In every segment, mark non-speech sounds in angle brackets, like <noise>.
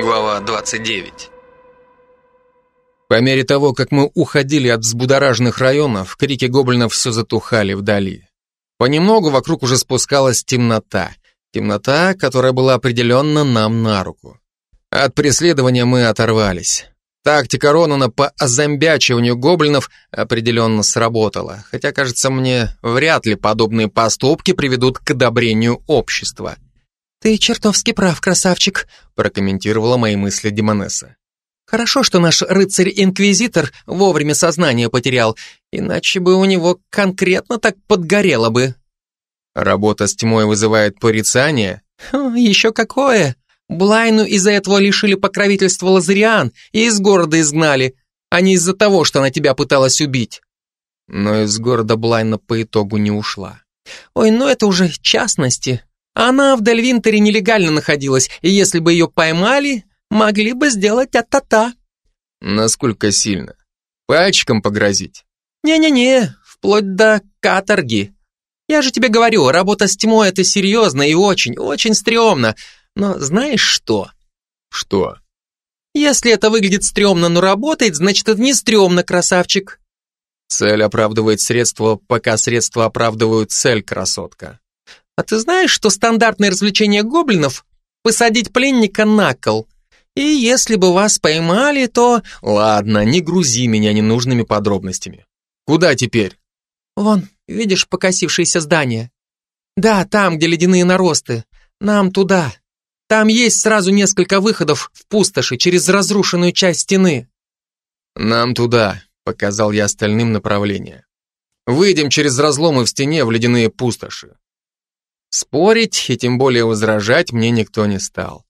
Глава 29 По мере того, как мы уходили от взбудораженных районов, крики гоблинов все затухали вдали. Понемногу вокруг уже спускалась темнота. Темнота, которая была определенно нам на руку. От преследования мы оторвались. Тактика Ронана по озомбячиванию гоблинов определенно сработала, хотя, кажется мне, вряд ли подобные поступки приведут к одобрению общества. «Ты чертовски прав, красавчик», прокомментировала мои мысли Демонесса. «Хорошо, что наш рыцарь-инквизитор вовремя сознание потерял, иначе бы у него конкретно так подгорело бы». «Работа с тьмой вызывает порицание?» «Еще какое!» Блайну из-за этого лишили покровительства Лазариан и из города изгнали, а не из-за того, что она тебя пыталась убить. Но из города Блайна по итогу не ушла. Ой, ну это уже частности. Она в Дельвинтере нелегально находилась, и если бы ее поймали, могли бы сделать а-та-та. Насколько сильно? Пальчиком погрозить? Не-не-не, вплоть до каторги. Я же тебе говорю, работа с тьмой это серьезно и очень, очень стрёмно. Но знаешь что? Что? Если это выглядит стрёмно, но работает, значит это не стрёмно, красавчик. Цель оправдывает средства, пока средства оправдывают цель, красотка. А ты знаешь, что стандартное развлечение гоблинов — посадить пленника на кол? И если бы вас поймали, то... Ладно, не грузи меня ненужными подробностями. Куда теперь? Вон, видишь покосившееся здание? Да, там, где ледяные наросты. Нам туда. Там есть сразу несколько выходов в пустоши через разрушенную часть стены. Нам туда, показал я остальным направление. Выйдем через разломы в стене в ледяные пустоши. Спорить и тем более возражать мне никто не стал.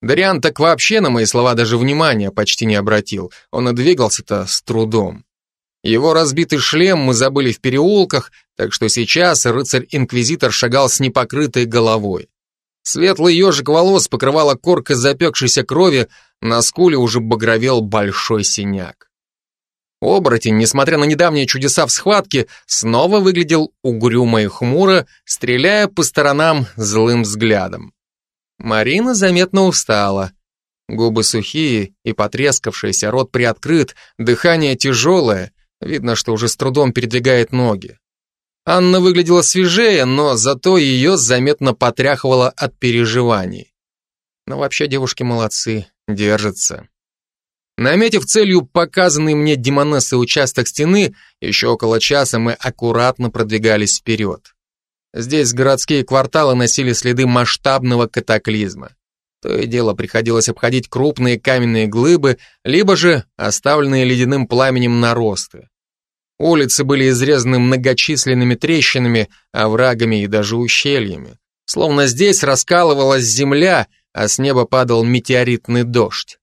Дариан так вообще на мои слова даже внимания почти не обратил. Он и двигался-то с трудом. Его разбитый шлем мы забыли в переулках, так что сейчас рыцарь-инквизитор шагал с непокрытой головой. Светлый ежик волос покрывала корка запекшейся крови, на скуле уже багровел большой синяк. Оборотень, несмотря на недавние чудеса в схватке, снова выглядел угрюмо и хмуро, стреляя по сторонам злым взглядом. Марина заметно устала. Губы сухие и потрескавшиеся, рот приоткрыт, дыхание тяжелое, видно, что уже с трудом передвигает ноги. Анна выглядела свежее, но зато ее заметно потряхивало от переживаний. Но вообще девушки молодцы, держатся. Наметив целью показанный мне демонессой участок стены, еще около часа мы аккуратно продвигались вперед. Здесь городские кварталы носили следы масштабного катаклизма. То и дело приходилось обходить крупные каменные глыбы, либо же оставленные ледяным пламенем наросты. Улицы были изрезаны многочисленными трещинами, оврагами и даже ущельями. Словно здесь раскалывалась земля, а с неба падал метеоритный дождь.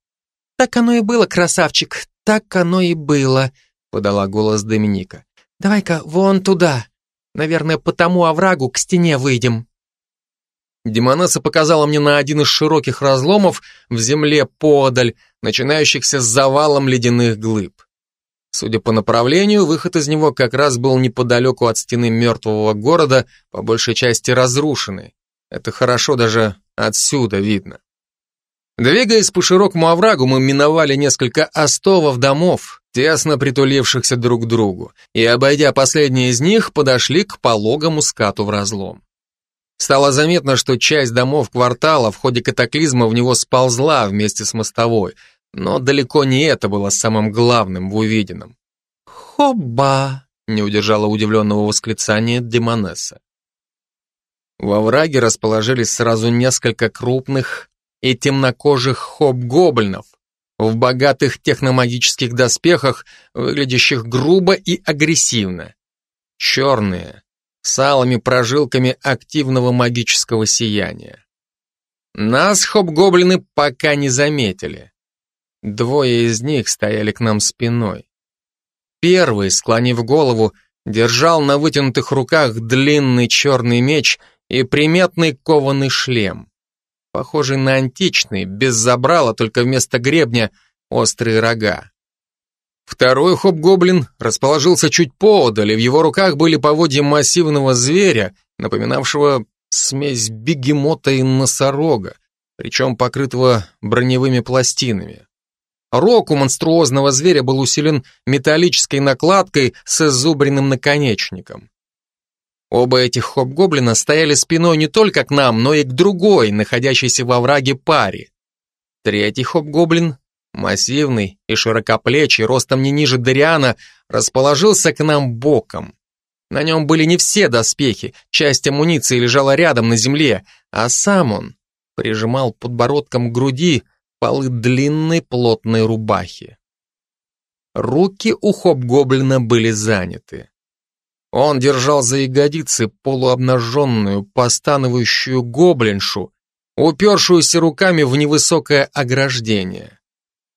«Так оно и было, красавчик, так оно и было», — подала голос Доминика. «Давай-ка вон туда. Наверное, по тому оврагу к стене выйдем». Демонесса показала мне на один из широких разломов в земле подаль, начинающихся с завалом ледяных глыб. Судя по направлению, выход из него как раз был неподалеку от стены мертвого города, по большей части разрушенный. Это хорошо даже отсюда видно. Двигаясь по широкому оврагу, мы миновали несколько остовов домов, тесно притулившихся друг к другу, и, обойдя последний из них, подошли к пологому скату в разлом. Стало заметно, что часть домов квартала в ходе катаклизма в него сползла вместе с мостовой, но далеко не это было самым главным в увиденном. «Хоба!» — не удержала удивленного восклицания Демонесса. Во враге расположились сразу несколько крупных и темнокожих хоб-гоблинов в богатых техномагических доспехах, выглядящих грубо и агрессивно. Черные, с алыми прожилками активного магического сияния. Нас хоб-гоблины пока не заметили. Двое из них стояли к нам спиной. Первый, склонив голову, держал на вытянутых руках длинный черный меч и приметный кованый шлем. Похожий на античный, без забрала, только вместо гребня острые рога. Второй хоп-гоблин расположился чуть поодаль, и в его руках были поводья массивного зверя, напоминавшего смесь бегемота и носорога, причем покрытого броневыми пластинами. Рог у монструозного зверя был усилен металлической накладкой с изубренным наконечником. Оба этих хоб-гоблина стояли спиной не только к нам, но и к другой, находящейся во враге паре. Третий хоб-гоблин, массивный и широкоплечий, ростом не ниже Дариана, расположился к нам боком. На нем были не все доспехи, часть амуниции лежала рядом на земле, а сам он прижимал подбородком к груди полы длинной плотной рубахи. Руки у хоб-гоблина были заняты. Он держал за ягодицы полуобнаженную, постановающую гоблиншу, упершуюся руками в невысокое ограждение.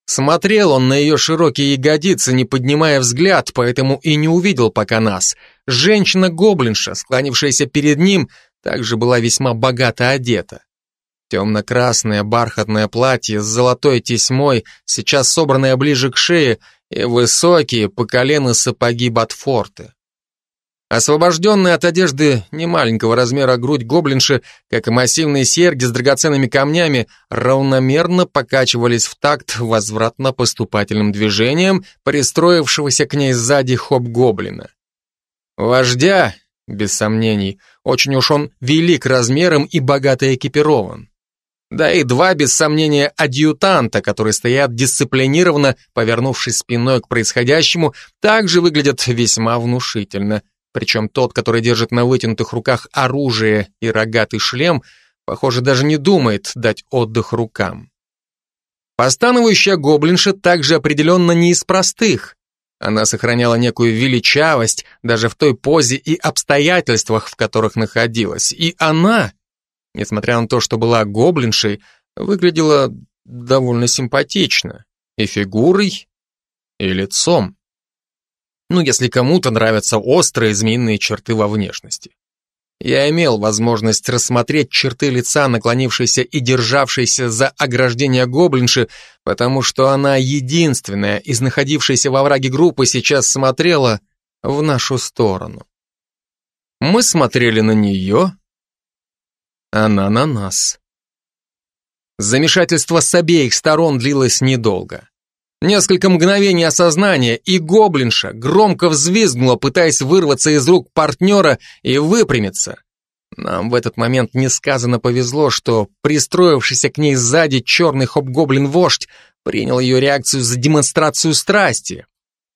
Смотрел он на ее широкие ягодицы, не поднимая взгляд, поэтому и не увидел пока нас. Женщина-гоблинша, склонившаяся перед ним, также была весьма богато одета. Темно-красное бархатное платье с золотой тесьмой, сейчас собранное ближе к шее, и высокие по колено сапоги Батфорты. Освобожденная от одежды немаленького размера грудь гоблинши, как и массивные серьги с драгоценными камнями, равномерно покачивались в такт возвратно-поступательным движением пристроившегося к ней сзади хоп-гоблина. Вождя, без сомнений, очень уж он велик размером и богато экипирован. Да и два, без сомнения, адъютанта, которые стоят дисциплинированно, повернувшись спиной к происходящему, также выглядят весьма внушительно. Причем тот, который держит на вытянутых руках оружие и рогатый шлем, похоже, даже не думает дать отдых рукам. Постановающая гоблинша также определенно не из простых. Она сохраняла некую величавость даже в той позе и обстоятельствах, в которых находилась. И она несмотря на то, что была гоблиншей, выглядела довольно симпатично. И фигурой, и лицом. Ну, если кому-то нравятся острые змеиные черты во внешности. Я имел возможность рассмотреть черты лица, наклонившейся и державшейся за ограждение гоблинши, потому что она единственная из находившейся во враге группы сейчас смотрела в нашу сторону. Мы смотрели на нее, она на нас. Замешательство с обеих сторон длилось недолго. Несколько мгновений осознания, и гоблинша громко взвизгнула, пытаясь вырваться из рук партнера и выпрямиться. Нам в этот момент несказанно повезло, что пристроившийся к ней сзади черный хоп-гоблин-вождь принял ее реакцию за демонстрацию страсти.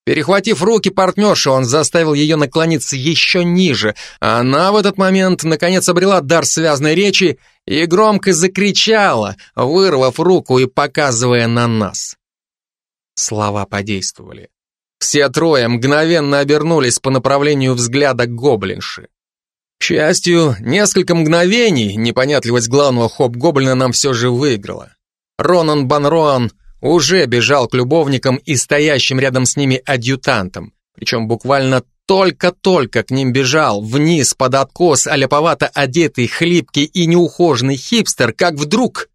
Перехватив руки партнерши, он заставил ее наклониться еще ниже, а она в этот момент наконец обрела дар связной речи и громко закричала, вырвав руку и показывая на нас. Слова подействовали. Все трое мгновенно обернулись по направлению взгляда гоблинши. К счастью, несколько мгновений непонятливость главного хоп-гоблина нам все же выиграла. Ронан Банроан уже бежал к любовникам и стоящим рядом с ними адъютантам, причем буквально только-только к ним бежал, вниз под откос, аляповато одетый, хлипкий и неухоженный хипстер, как вдруг...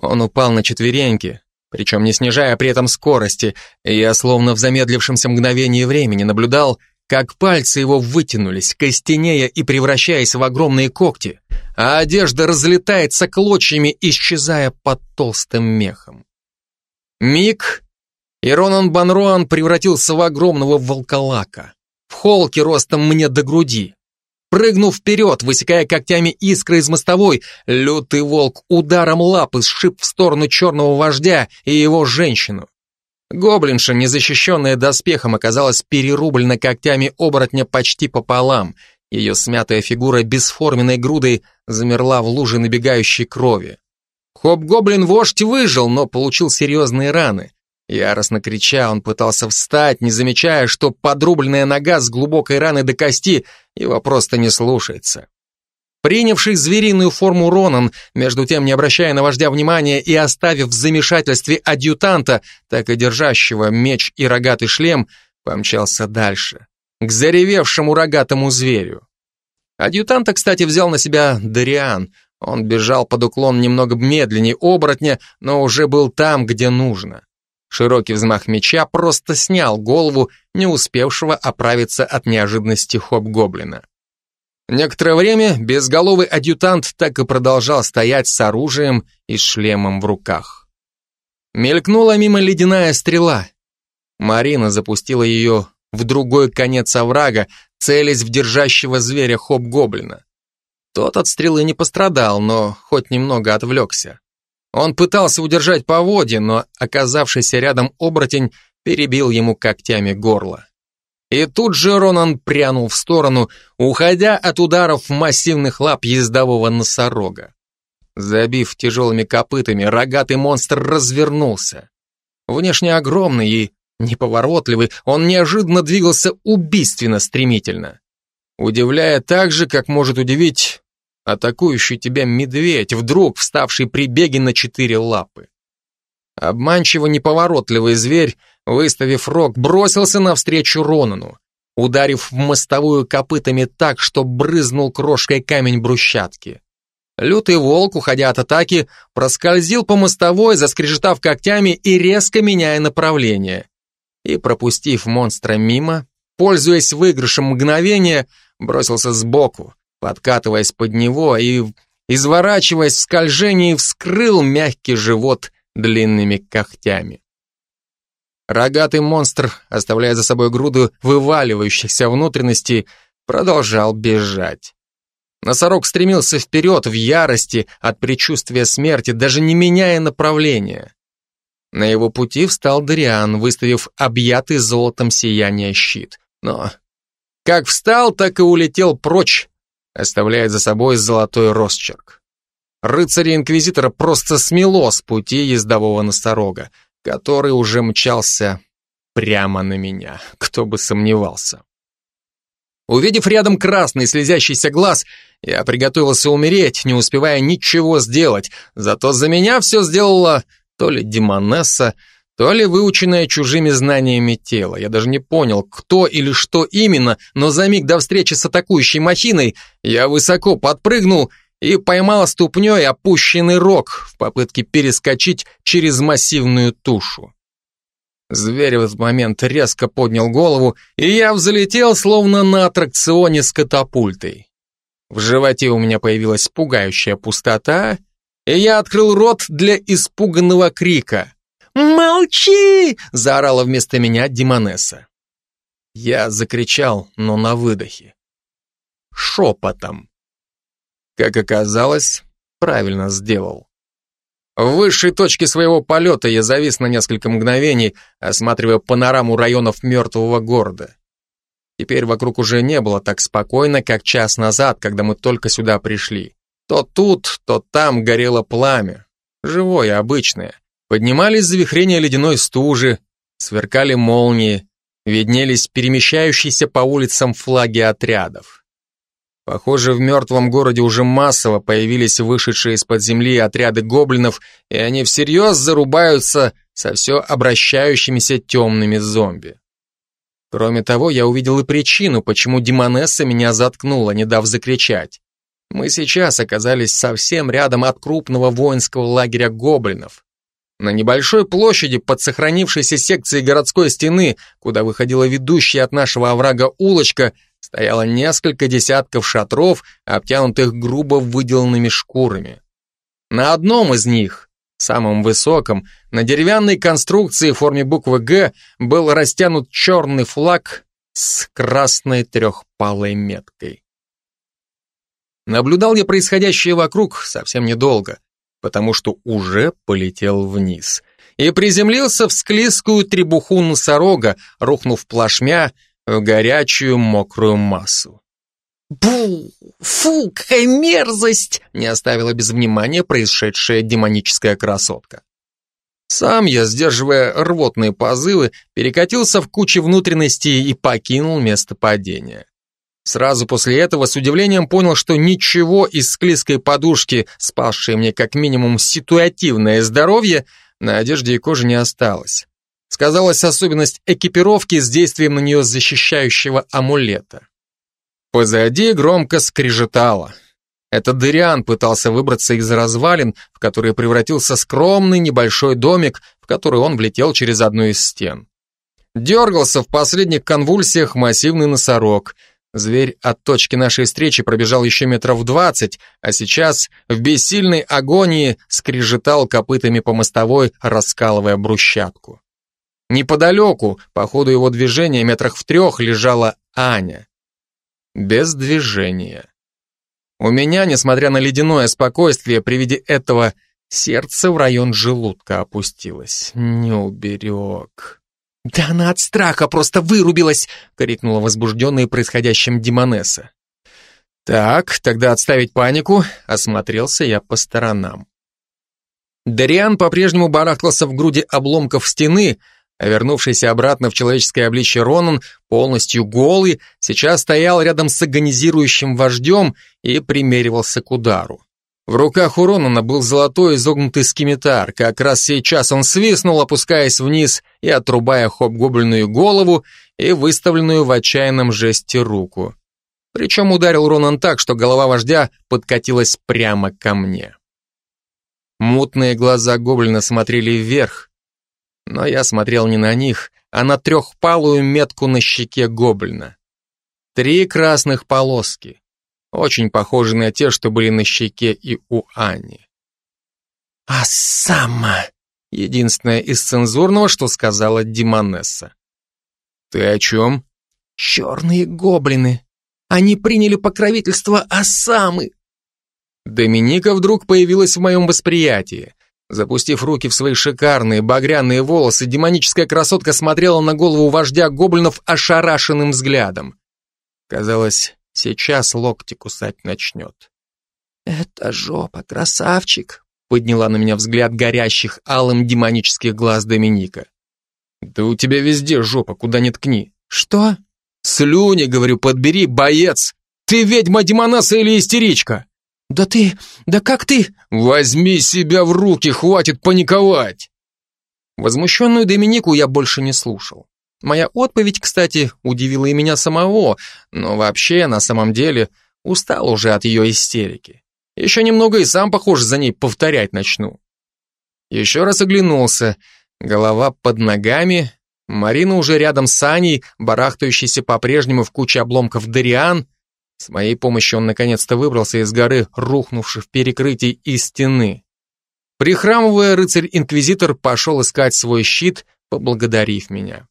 Он упал на четвереньки, причем не снижая при этом скорости, и я словно в замедлившемся мгновении времени наблюдал, как пальцы его вытянулись, костенея и превращаясь в огромные когти, а одежда разлетается клочьями, исчезая под толстым мехом. Миг, и Ронан Банроан превратился в огромного волколака. В холке ростом мне до груди. Прыгнув вперед, высекая когтями искры из мостовой, лютый волк ударом лапы сшиб в сторону черного вождя и его женщину. Гоблинша, незащищенная доспехом, оказалась перерублена когтями оборотня почти пополам. Ее смятая фигура бесформенной грудой замерла в луже набегающей крови. Хоп-гоблин-вождь выжил, но получил серьезные раны. Яростно крича, он пытался встать, не замечая, что подрубленная нога с глубокой раной до кости его просто не слушается. Принявший звериную форму Ронан, между тем не обращая на вождя внимания и оставив в замешательстве адъютанта, так и держащего меч и рогатый шлем, помчался дальше, к заревевшему рогатому зверю. Адъютанта, кстати, взял на себя Дариан, он бежал под уклон немного медленнее оборотня, но уже был там, где нужно. Широкий взмах меча просто снял голову, не успевшего оправиться от неожиданности хоп-гоблина. Некоторое время безголовый адъютант так и продолжал стоять с оружием и шлемом в руках. Мелькнула мимо ледяная стрела. Марина запустила ее в другой конец оврага, целясь в держащего зверя хоп-гоблина. Тот от стрелы не пострадал, но хоть немного отвлекся. Он пытался удержать поводья, но оказавшийся рядом оборотень перебил ему когтями горло. И тут же Ронан прянул в сторону, уходя от ударов массивных лап ездового носорога. Забив тяжелыми копытами, рогатый монстр развернулся. Внешне огромный и неповоротливый, он неожиданно двигался убийственно стремительно. Удивляя так же, как может удивить атакующий тебя медведь, вдруг вставший при беге на четыре лапы. Обманчиво неповоротливый зверь выставив рог, бросился навстречу Ронану, ударив в мостовую копытами так, что брызнул крошкой камень брусчатки. Лютый волк, уходя от атаки, проскользил по мостовой, заскрежетав когтями и резко меняя направление. И, пропустив монстра мимо, пользуясь выигрышем мгновения, бросился сбоку, подкатываясь под него и, изворачиваясь в скольжении, вскрыл мягкий живот длинными когтями. Рогатый монстр, оставляя за собой груду вываливающихся внутренностей, продолжал бежать. Носорог стремился вперед в ярости от предчувствия смерти, даже не меняя направления. На его пути встал Дариан, выставив объятый золотом сияние щит. Но как встал, так и улетел прочь, оставляя за собой золотой росчерк. Рыцаря-инквизитора просто смело с пути ездового носорога который уже мчался прямо на меня, кто бы сомневался. Увидев рядом красный слезящийся глаз, я приготовился умереть, не успевая ничего сделать, зато за меня все сделала то ли Демонесса, то ли выученная чужими знаниями тело. Я даже не понял, кто или что именно, но за миг до встречи с атакующей махиной я высоко подпрыгнул и поймал ступней опущенный рог в попытке перескочить через массивную тушу. Зверь в этот момент резко поднял голову, и я взлетел, словно на аттракционе с катапультой. В животе у меня появилась пугающая пустота, и я открыл рот для испуганного крика. «Молчи!» — заорала вместо меня Димонесса. Я закричал, но на выдохе. Шепотом. Как оказалось, правильно сделал. В высшей точке своего полета я завис на несколько мгновений, осматривая панораму районов мертвого города. Теперь вокруг уже не было так спокойно, как час назад, когда мы только сюда пришли. То тут, то там горело пламя. Живое, обычное. Поднимались завихрения ледяной стужи, сверкали молнии, виднелись перемещающиеся по улицам флаги отрядов. Похоже, в мертвом городе уже массово появились вышедшие из-под земли отряды гоблинов, и они всерьез зарубаются со все обращающимися темными зомби. Кроме того, я увидел и причину, почему Демонесса меня заткнула, не дав закричать. Мы сейчас оказались совсем рядом от крупного воинского лагеря гоблинов. На небольшой площади под сохранившейся секцией городской стены, куда выходила ведущая от нашего оврага улочка, стояло несколько десятков шатров, обтянутых грубо выделанными шкурами. На одном из них, самом высоком, на деревянной конструкции в форме буквы «Г» был растянут черный флаг с красной трехпалой меткой. Наблюдал я происходящее вокруг совсем недолго, потому что уже полетел вниз и приземлился в склизкую требуху носорога, рухнув плашмя в горячую мокрую массу. «Бу! Фу, какая мерзость!» не оставила без внимания происшедшая демоническая красотка. Сам я, сдерживая рвотные позывы, перекатился в куче внутренностей и покинул место падения. Сразу после этого с удивлением понял, что ничего из склизкой подушки, спасшей мне как минимум ситуативное здоровье, на одежде и коже не осталось сказалась особенность экипировки с действием на нее защищающего амулета. Позади громко скрежетало. Этот дыриан пытался выбраться из развалин, в которые превратился скромный небольшой домик, в который он влетел через одну из стен. Дергался в последних конвульсиях массивный носорог. Зверь от точки нашей встречи пробежал еще метров двадцать, а сейчас в бессильной агонии скрежетал копытами по мостовой, раскалывая брусчатку. Неподалеку, по ходу его движения, метрах в трех, лежала Аня. Без движения. У меня, несмотря на ледяное спокойствие, при виде этого сердце в район желудка опустилось. Не уберег. «Да она от страха просто вырубилась!» — крикнула возбужденная происходящим Димонеса. «Так, тогда отставить панику», — осмотрелся я по сторонам. Дариан по-прежнему барахтался в груди обломков стены, а вернувшийся обратно в человеческое обличье Ронан, полностью голый, сейчас стоял рядом с агонизирующим вождем и примеривался к удару. В руках у Ронана был золотой изогнутый скимитар. Как раз сейчас он свистнул, опускаясь вниз и отрубая хоб-гоблинную голову и выставленную в отчаянном жесте руку. Причем ударил Ронан так, что голова вождя подкатилась прямо ко мне. Мутные глаза гоблина смотрели вверх, но я смотрел не на них, а на трехпалую метку на щеке гоблина. Три красных полоски очень похожи на те, что были на щеке и у Ани. «А сама!» — единственное из цензурного, что сказала Димонесса. «Ты о чем?» «Черные гоблины! Они приняли покровительство Асамы!» Доминика вдруг появилась в моем восприятии. Запустив руки в свои шикарные багряные волосы, демоническая красотка смотрела на голову вождя гоблинов ошарашенным взглядом. Казалось, Сейчас локти кусать начнет. «Это жопа, красавчик!» Подняла на меня взгляд горящих алым демонических глаз Доминика. «Да у тебя везде жопа, куда ни ткни». «Что?» «Слюни, говорю, подбери, боец! Ты ведьма демонаса или истеричка?» «Да ты... Да как ты...» «Возьми себя в руки, хватит паниковать!» Возмущенную Доминику я больше не слушал. Моя отповедь, кстати, удивила и меня самого, но вообще, на самом деле, устал уже от ее истерики. Еще немного и сам, похоже, за ней повторять начну. Еще раз оглянулся. Голова под ногами, Марина уже рядом с Аней, барахтающейся по-прежнему в куче обломков Дариан. С моей помощью он наконец-то выбрался из горы, рухнувший в перекрытии из стены. Прихрамывая, рыцарь-инквизитор пошел искать свой щит, поблагодарив меня.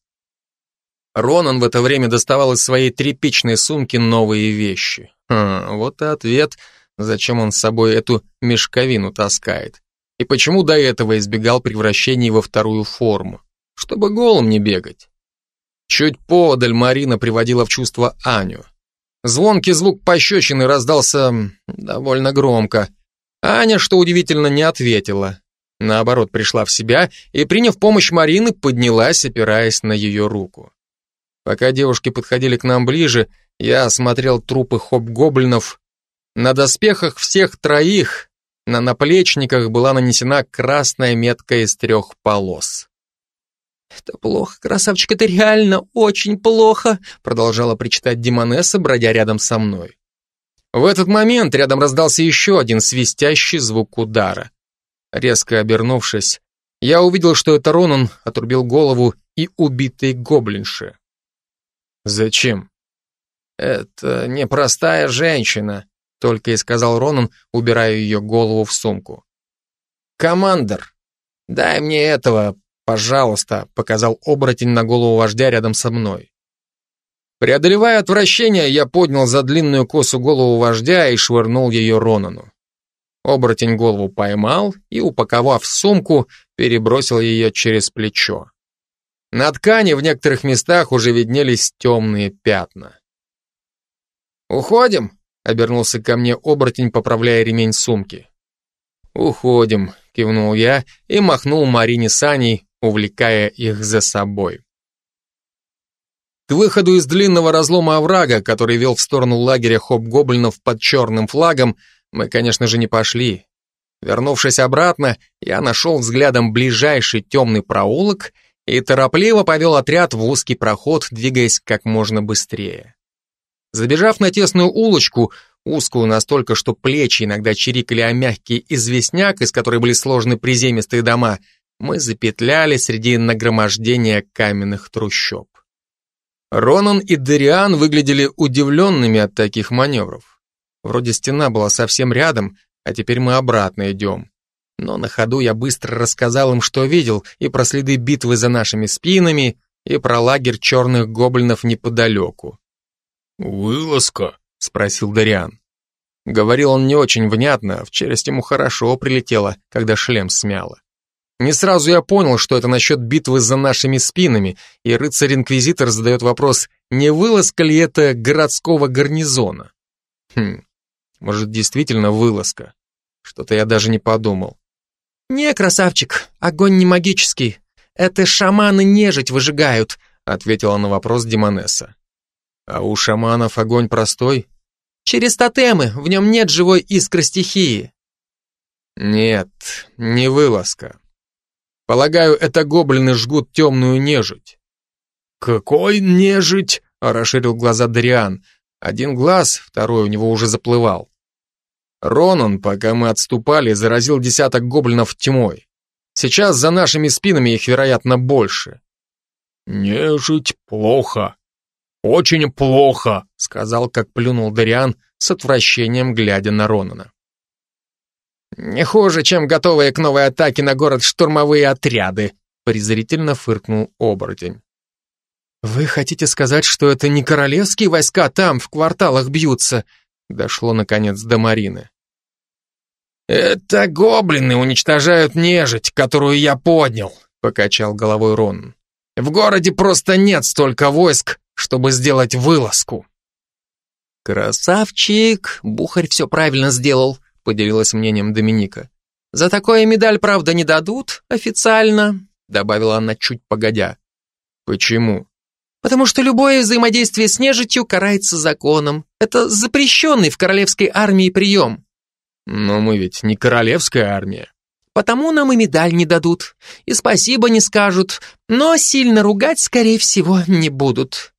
Ронан в это время доставал из своей тряпичной сумки новые вещи. Хм, вот и ответ, зачем он с собой эту мешковину таскает. И почему до этого избегал превращений во вторую форму. Чтобы голым не бегать. Чуть подаль Марина приводила в чувство Аню. Звонкий звук пощечины раздался довольно громко. Аня, что удивительно, не ответила. Наоборот, пришла в себя и, приняв помощь Марины, поднялась, опираясь на ее руку. Пока девушки подходили к нам ближе, я осмотрел трупы хоп-гоблинов. На доспехах всех троих, на наплечниках была нанесена красная метка из трех полос. «Это плохо, красавчик, это реально очень плохо», продолжала причитать Димонесса, бродя рядом со мной. В этот момент рядом раздался еще один свистящий звук удара. Резко обернувшись, я увидел, что это Ронан отрубил голову и убитой гоблинши. Зачем? Это непростая женщина, только и сказал Ронан, убирая ее голову в сумку. Командор, дай мне этого, пожалуйста, показал оборотень на голову вождя рядом со мной. Преодолевая отвращение, я поднял за длинную косу голову вождя и швырнул ее Ронану. Оборотень голову поймал и, упаковав в сумку, перебросил ее через плечо. На ткани в некоторых местах уже виднелись темные пятна. «Уходим?» — обернулся ко мне оборотень, поправляя ремень сумки. «Уходим», — кивнул я и махнул Марине с Аней, увлекая их за собой. К выходу из длинного разлома оврага, который вел в сторону лагеря хоп-гоблинов под черным флагом, мы, конечно же, не пошли. Вернувшись обратно, я нашел взглядом ближайший темный проулок и торопливо повел отряд в узкий проход, двигаясь как можно быстрее. Забежав на тесную улочку, узкую настолько, что плечи иногда чирикали о мягкий известняк, из которой были сложены приземистые дома, мы запетляли среди нагромождения каменных трущоб. Ронан и Дериан выглядели удивленными от таких маневров. Вроде стена была совсем рядом, а теперь мы обратно идем. Но на ходу я быстро рассказал им, что видел, и про следы битвы за нашими спинами, и про лагерь черных гоблинов неподалеку. «Вылазка?» — спросил Дариан. Говорил он не очень внятно, в челюсть ему хорошо прилетело, когда шлем смяло. Не сразу я понял, что это насчет битвы за нашими спинами, и рыцарь-инквизитор задает вопрос, не вылазка ли это городского гарнизона. Хм, может, действительно вылазка. Что-то я даже не подумал. «Не, красавчик, огонь не магический. Это шаманы нежить выжигают», ответила на вопрос Демонесса. «А у шаманов огонь простой?» «Через тотемы, в нем нет живой искры стихии». «Нет, не вылазка. Полагаю, это гоблины жгут темную нежить». «Какой нежить?» — расширил глаза Дариан. Один глаз, второй у него уже заплывал. Ронан, пока мы отступали, заразил десяток гоблинов тьмой. Сейчас за нашими спинами их, вероятно, больше. «Нежить плохо. Очень плохо», — сказал, как плюнул Дариан, с отвращением глядя на Ронана. «Не хуже, чем готовые к новой атаке на город штурмовые отряды», презрительно фыркнул оборотень. «Вы хотите сказать, что это не королевские войска там, в кварталах бьются?» Дошло, наконец, до Марины. «Это гоблины уничтожают нежить, которую я поднял», покачал головой Рон. «В городе просто нет столько войск, чтобы сделать вылазку». «Красавчик! Бухарь все правильно сделал», поделилась мнением Доминика. «За такое медаль, правда, не дадут официально», добавила она чуть погодя. «Почему?» Потому что любое взаимодействие с нежитью карается законом. Это запрещенный в королевской армии прием. Но мы ведь не королевская армия. Потому нам и медаль не дадут. И спасибо не скажут. Но сильно ругать, скорее всего, не будут.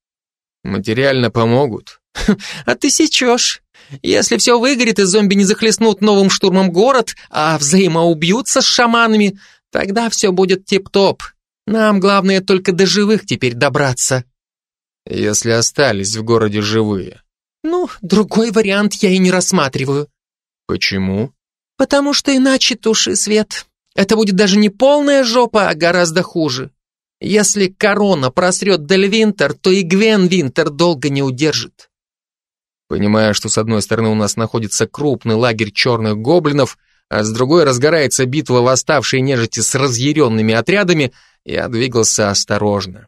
Материально помогут. <laughs> А ты сечешь. Если все выгорит и зомби не захлестнут новым штурмом город, а взаимоубьются с шаманами, тогда все будет тип-топ. Нам главное только до живых теперь добраться. Если остались в городе живые. Ну, другой вариант я и не рассматриваю. Почему? Потому что иначе туши свет. Это будет даже не полная жопа, а гораздо хуже. Если корона просрет Дель Винтер, то и Гвен Винтер долго не удержит. Понимая, что с одной стороны у нас находится крупный лагерь черных гоблинов, а с другой разгорается битва восставшей нежити с разъяренными отрядами, я двигался осторожно.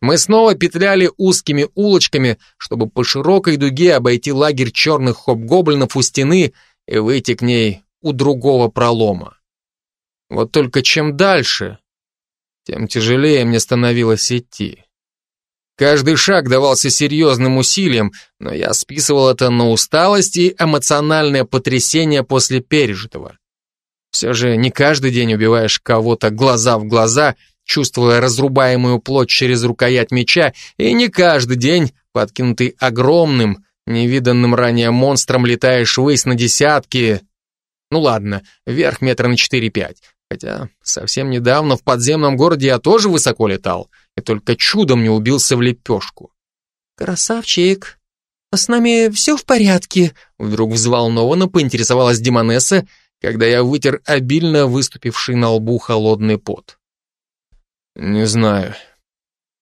Мы снова петляли узкими улочками, чтобы по широкой дуге обойти лагерь черных хоп-гоблинов у стены и выйти к ней у другого пролома. Вот только чем дальше, тем тяжелее мне становилось идти. Каждый шаг давался серьезным усилием, но я списывал это на усталость и эмоциональное потрясение после пережитого. Все же не каждый день убиваешь кого-то глаза в глаза – чувствуя разрубаемую плоть через рукоять меча, и не каждый день, подкинутый огромным, невиданным ранее монстром, летаешь ввысь на десятки. Ну ладно, вверх метра на четыре-пять. Хотя совсем недавно в подземном городе я тоже высоко летал, и только чудом не убился в лепешку. «Красавчик, а с нами все в порядке?» Вдруг взволнованно поинтересовалась Димонесса, когда я вытер обильно выступивший на лбу холодный пот. «Не знаю.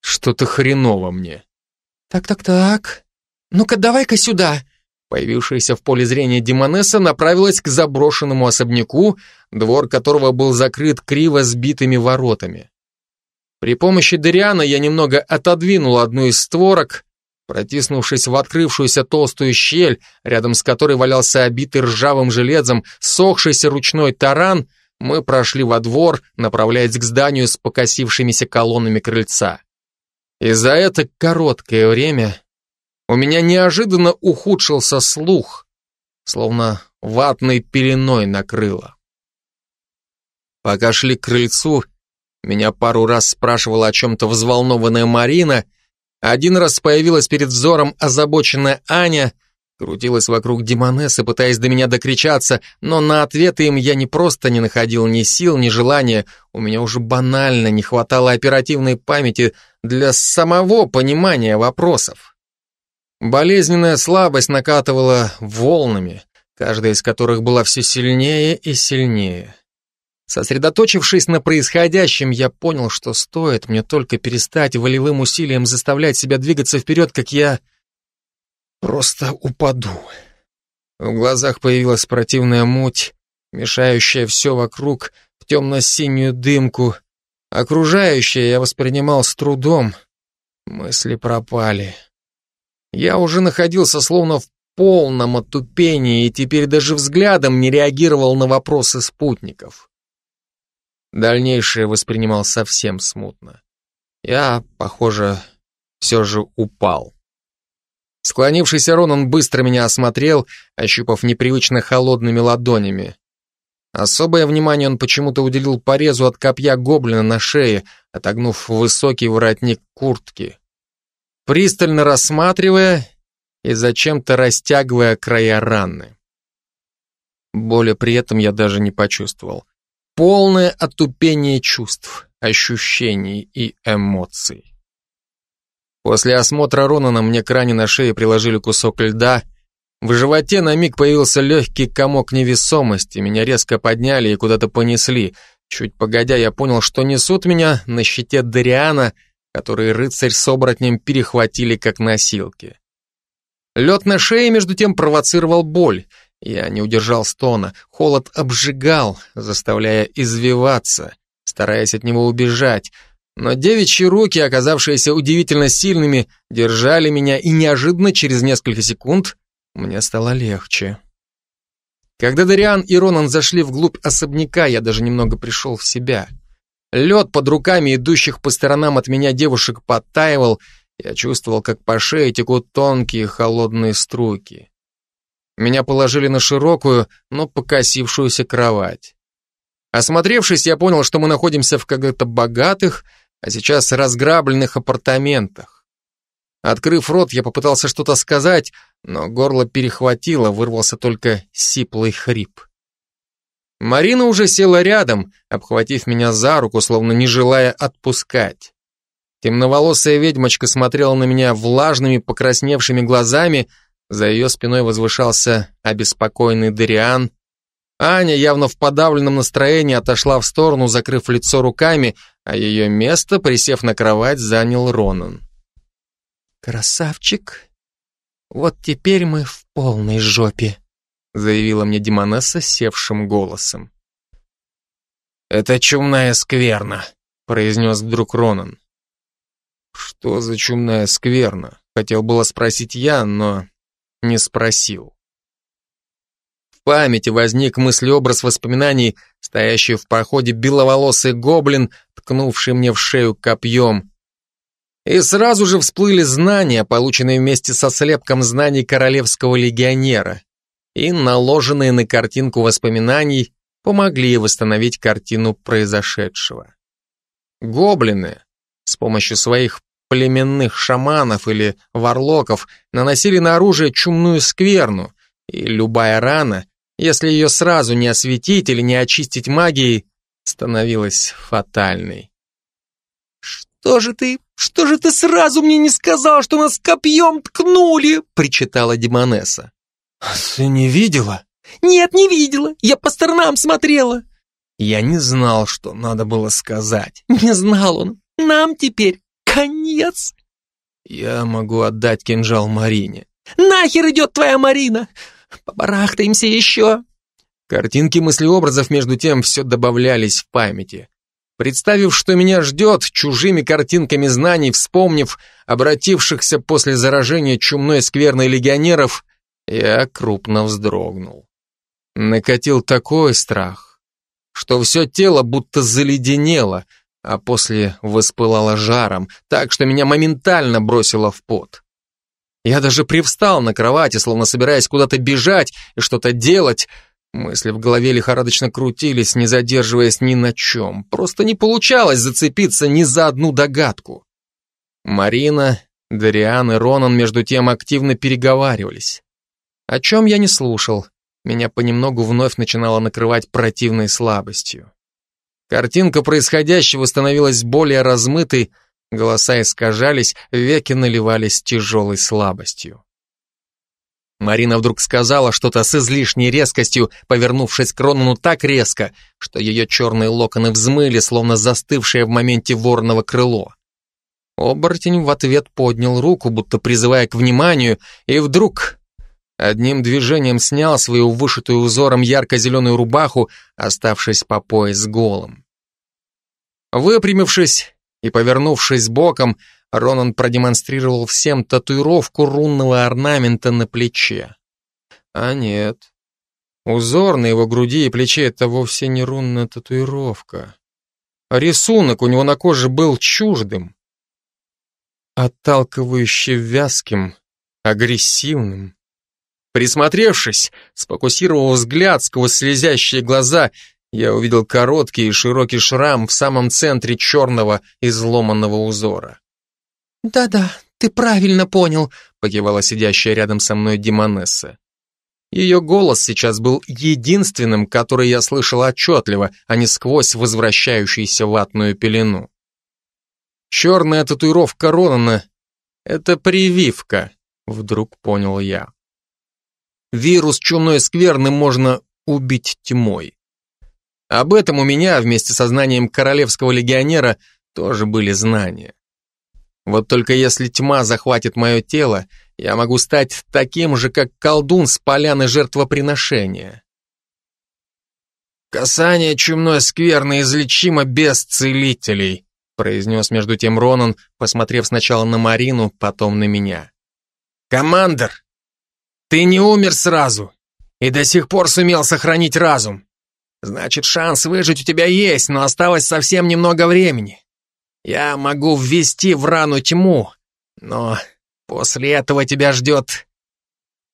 Что-то хреново мне». «Так-так-так. Ну-ка, давай-ка сюда». Появившаяся в поле зрения Демонесса направилась к заброшенному особняку, двор которого был закрыт криво сбитыми воротами. При помощи Дериана я немного отодвинул одну из створок, протиснувшись в открывшуюся толстую щель, рядом с которой валялся обитый ржавым железом сохшийся ручной таран — мы прошли во двор, направляясь к зданию с покосившимися колоннами крыльца. И за это короткое время у меня неожиданно ухудшился слух, словно ватной пеленой накрыло. Пока шли к крыльцу, меня пару раз спрашивала о чем-то взволнованная Марина, один раз появилась перед взором озабоченная Аня, Крутилась вокруг Демонессы, пытаясь до меня докричаться, но на ответы им я не просто не находил ни сил, ни желания, у меня уже банально не хватало оперативной памяти для самого понимания вопросов. Болезненная слабость накатывала волнами, каждая из которых была все сильнее и сильнее. Сосредоточившись на происходящем, я понял, что стоит мне только перестать волевым усилием заставлять себя двигаться вперед, как я просто упаду. В глазах появилась противная муть, мешающая все вокруг в темно-синюю дымку. Окружающее я воспринимал с трудом. Мысли пропали. Я уже находился словно в полном отупении и теперь даже взглядом не реагировал на вопросы спутников. Дальнейшее воспринимал совсем смутно. Я, похоже, все же упал. Склонившийся Ронан быстро меня осмотрел, ощупав непривычно холодными ладонями. Особое внимание он почему-то уделил порезу от копья гоблина на шее, отогнув высокий воротник куртки. Пристально рассматривая и зачем-то растягивая края раны. Боли при этом я даже не почувствовал полное отупение чувств, ощущений и эмоций. После осмотра Ронана мне к ране на шее приложили кусок льда. В животе на миг появился легкий комок невесомости, меня резко подняли и куда-то понесли. Чуть погодя, я понял, что несут меня на щите Дариана, который рыцарь с оборотнем перехватили как носилки. Лед на шее, между тем, провоцировал боль — я не удержал стона. Холод обжигал, заставляя извиваться, стараясь от него убежать. Но девичьи руки, оказавшиеся удивительно сильными, держали меня, и неожиданно через несколько секунд мне стало легче. Когда Дариан и Ронан зашли вглубь особняка, я даже немного пришел в себя. Лед под руками идущих по сторонам от меня девушек подтаивал, я чувствовал, как по шее текут тонкие холодные струйки. Меня положили на широкую, но покосившуюся кровать. Осмотревшись, я понял, что мы находимся в когда-то богатых, а сейчас разграбленных апартаментах. Открыв рот, я попытался что-то сказать, но горло перехватило, вырвался только сиплый хрип. Марина уже села рядом, обхватив меня за руку, словно не желая отпускать. Темноволосая ведьмочка смотрела на меня влажными, покрасневшими глазами, за ее спиной возвышался обеспокоенный Дариан. Аня явно в подавленном настроении отошла в сторону, закрыв лицо руками, а ее место, присев на кровать, занял Ронан. «Красавчик, вот теперь мы в полной жопе», заявила мне Демонесса севшим голосом. «Это чумная скверна», произнес вдруг Ронан. «Что за чумная скверна?» Хотел было спросить я, но не спросил. В памяти возник мыслеобраз воспоминаний, стоящий в проходе беловолосый гоблин, ткнувший мне в шею копьем. И сразу же всплыли знания, полученные вместе со слепком знаний королевского легионера, и наложенные на картинку воспоминаний помогли восстановить картину произошедшего. Гоблины с помощью своих племенных шаманов или варлоков наносили на оружие чумную скверну, и любая рана, если ее сразу не осветить или не очистить магией, становилась фатальной. «Что же ты, что же ты сразу мне не сказал, что нас копьем ткнули?» причитала Демонесса. «Ты не видела?» «Нет, не видела, я по сторонам смотрела». Я не знал, что надо было сказать. Не знал он. Нам теперь конец!» «Я могу отдать кинжал Марине». «Нахер идет твоя Марина! Побарахтаемся еще!» Картинки мыслеобразов между тем все добавлялись в памяти. Представив, что меня ждет, чужими картинками знаний вспомнив обратившихся после заражения чумной скверной легионеров, я крупно вздрогнул. Накатил такой страх, что все тело будто заледенело, а после воспылало жаром, так что меня моментально бросило в пот. Я даже привстал на кровати, словно собираясь куда-то бежать и что-то делать. Мысли в голове лихорадочно крутились, не задерживаясь ни на чем. Просто не получалось зацепиться ни за одну догадку. Марина, Дариан и Ронан между тем активно переговаривались. О чем я не слушал. Меня понемногу вновь начинало накрывать противной слабостью. Картинка происходящего становилась более размытой, голоса искажались, веки наливались тяжелой слабостью. Марина вдруг сказала что-то с излишней резкостью, повернувшись к Ронану так резко, что ее черные локоны взмыли, словно застывшее в моменте ворного крыло. Оборотень в ответ поднял руку, будто призывая к вниманию, и вдруг одним движением снял свою вышитую узором ярко-зеленую рубаху, оставшись по пояс голым. Выпрямившись и повернувшись боком, Ронан продемонстрировал всем татуировку рунного орнамента на плече. А нет. Узор на его груди и плече — это вовсе не рунная татуировка. рисунок у него на коже был чуждым, отталкивающе вязким, агрессивным. Присмотревшись, сфокусировал взгляд сквозь слезящие глаза, я увидел короткий и широкий шрам в самом центре черного изломанного узора. «Да-да, ты правильно понял», — покивала сидящая рядом со мной Демонесса. Ее голос сейчас был единственным, который я слышал отчетливо, а не сквозь возвращающуюся ватную пелену. Черная татуировка Ронана — это прививка, вдруг понял я. Вирус чумной скверны можно убить тьмой. Об этом у меня вместе со знанием королевского легионера тоже были знания. Вот только если тьма захватит мое тело, я могу стать таким же, как колдун с поляны жертвоприношения. «Касание чумной скверны излечимо без целителей», произнес между тем Ронан, посмотрев сначала на Марину, потом на меня. «Командор, ты не умер сразу и до сих пор сумел сохранить разум. Значит, шанс выжить у тебя есть, но осталось совсем немного времени. Я могу ввести в рану тьму, но после этого тебя ждет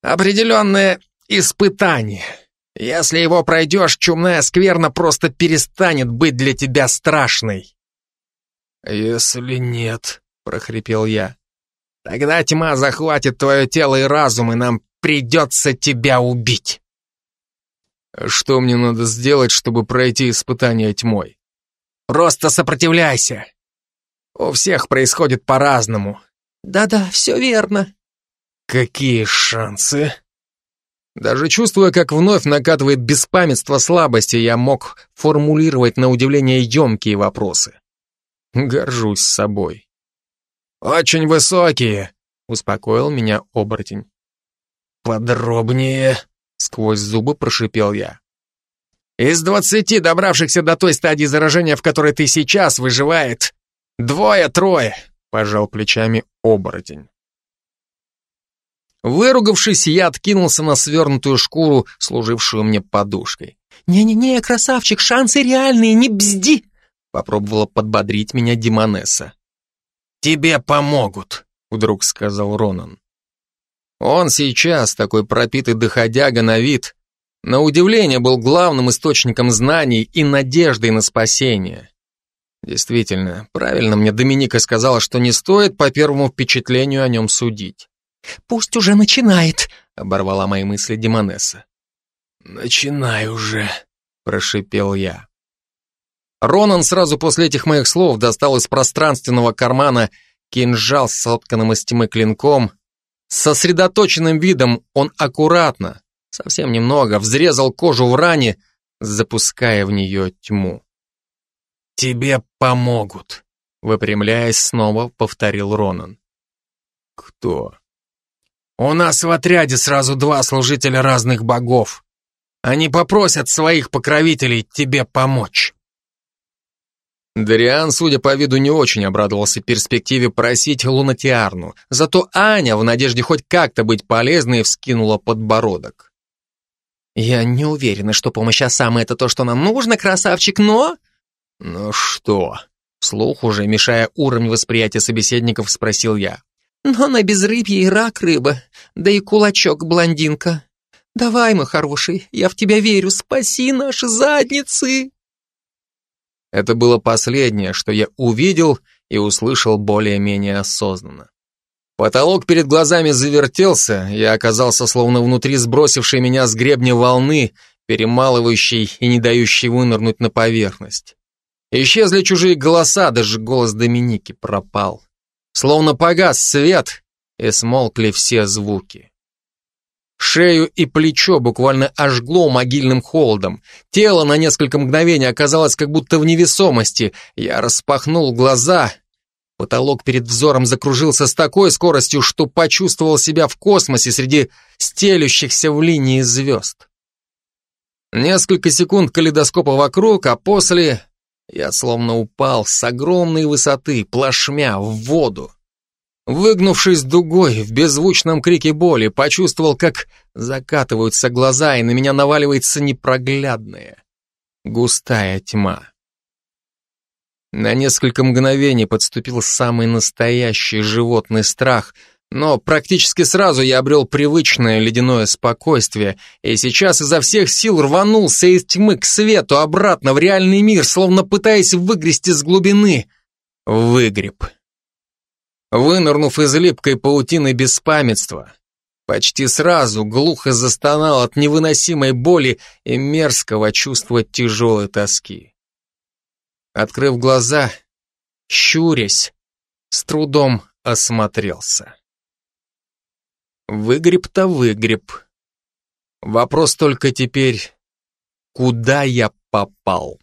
определенное испытание. Если его пройдешь, чумная скверна просто перестанет быть для тебя страшной. «Если нет», — прохрипел я, — «тогда тьма захватит твое тело и разум, и нам придется тебя убить». «Что мне надо сделать, чтобы пройти испытание тьмой?» «Просто сопротивляйся. У всех происходит по-разному. Да-да, все верно. Какие шансы? Даже чувствуя, как вновь накатывает беспамятство слабости, я мог формулировать на удивление емкие вопросы. Горжусь собой. «Очень высокие», — успокоил меня оборотень. «Подробнее», — сквозь зубы прошипел я. «Из двадцати добравшихся до той стадии заражения, в которой ты сейчас, выживает «Двое-трое!» — пожал плечами оборотень. Выругавшись, я откинулся на свернутую шкуру, служившую мне подушкой. «Не-не-не, красавчик, шансы реальные, не бзди!» Попробовала подбодрить меня Димонесса. «Тебе помогут», — вдруг сказал Ронан. Он сейчас, такой пропитый доходяга на вид, на удивление был главным источником знаний и надеждой на спасение. Действительно, правильно мне Доминика сказала, что не стоит по первому впечатлению о нем судить. «Пусть уже начинает», — оборвала мои мысли Демонесса. «Начинай уже», — прошипел я. Ронан сразу после этих моих слов достал из пространственного кармана кинжал с сотканным из тьмы клинком. С сосредоточенным видом он аккуратно, совсем немного, взрезал кожу в ране, запуская в нее тьму. «Тебе помогут», — выпрямляясь снова, повторил Ронан. «Кто?» «У нас в отряде сразу два служителя разных богов. Они попросят своих покровителей тебе помочь». Дариан, судя по виду, не очень обрадовался перспективе просить лунатиарну, зато Аня, в надежде хоть как-то быть полезной, вскинула подбородок. «Я не уверена, что помощь Осамы — это то, что нам нужно, красавчик, но...» «Ну что?» Вслух, уже мешая уровень восприятия собеседников, спросил я. «Но на безрыбье и рак рыба, да и кулачок блондинка. Давай, мой хороший, я в тебя верю, спаси наши задницы!» Это было последнее, что я увидел и услышал более-менее осознанно. Потолок перед глазами завертелся, я оказался словно внутри сбросившей меня с гребня волны, перемалывающей и не дающей вынырнуть на поверхность. Исчезли чужие голоса, даже голос Доминики пропал. Словно погас свет, и смолкли все звуки. Шею и плечо буквально ожгло могильным холодом. Тело на несколько мгновений оказалось как будто в невесомости. Я распахнул глаза Потолок перед взором закружился с такой скоростью, что почувствовал себя в космосе среди стелющихся в линии звезд. Несколько секунд калейдоскопа вокруг, а после я словно упал с огромной высоты, плашмя в воду. Выгнувшись дугой в беззвучном крике боли, почувствовал, как закатываются глаза, и на меня наваливается непроглядная, густая тьма. На несколько мгновений подступил самый настоящий животный страх, но практически сразу я обрел привычное ледяное спокойствие, и сейчас изо всех сил рванулся из тьмы к свету, обратно в реальный мир, словно пытаясь выгрести с глубины. Выгреб. Вынырнув из липкой паутины беспамятства, почти сразу глухо застонал от невыносимой боли и мерзкого чувства тяжелой тоски. Открыв глаза, щурясь, с трудом осмотрелся. Выгреб-то выгреб. Вопрос только теперь, куда я попал?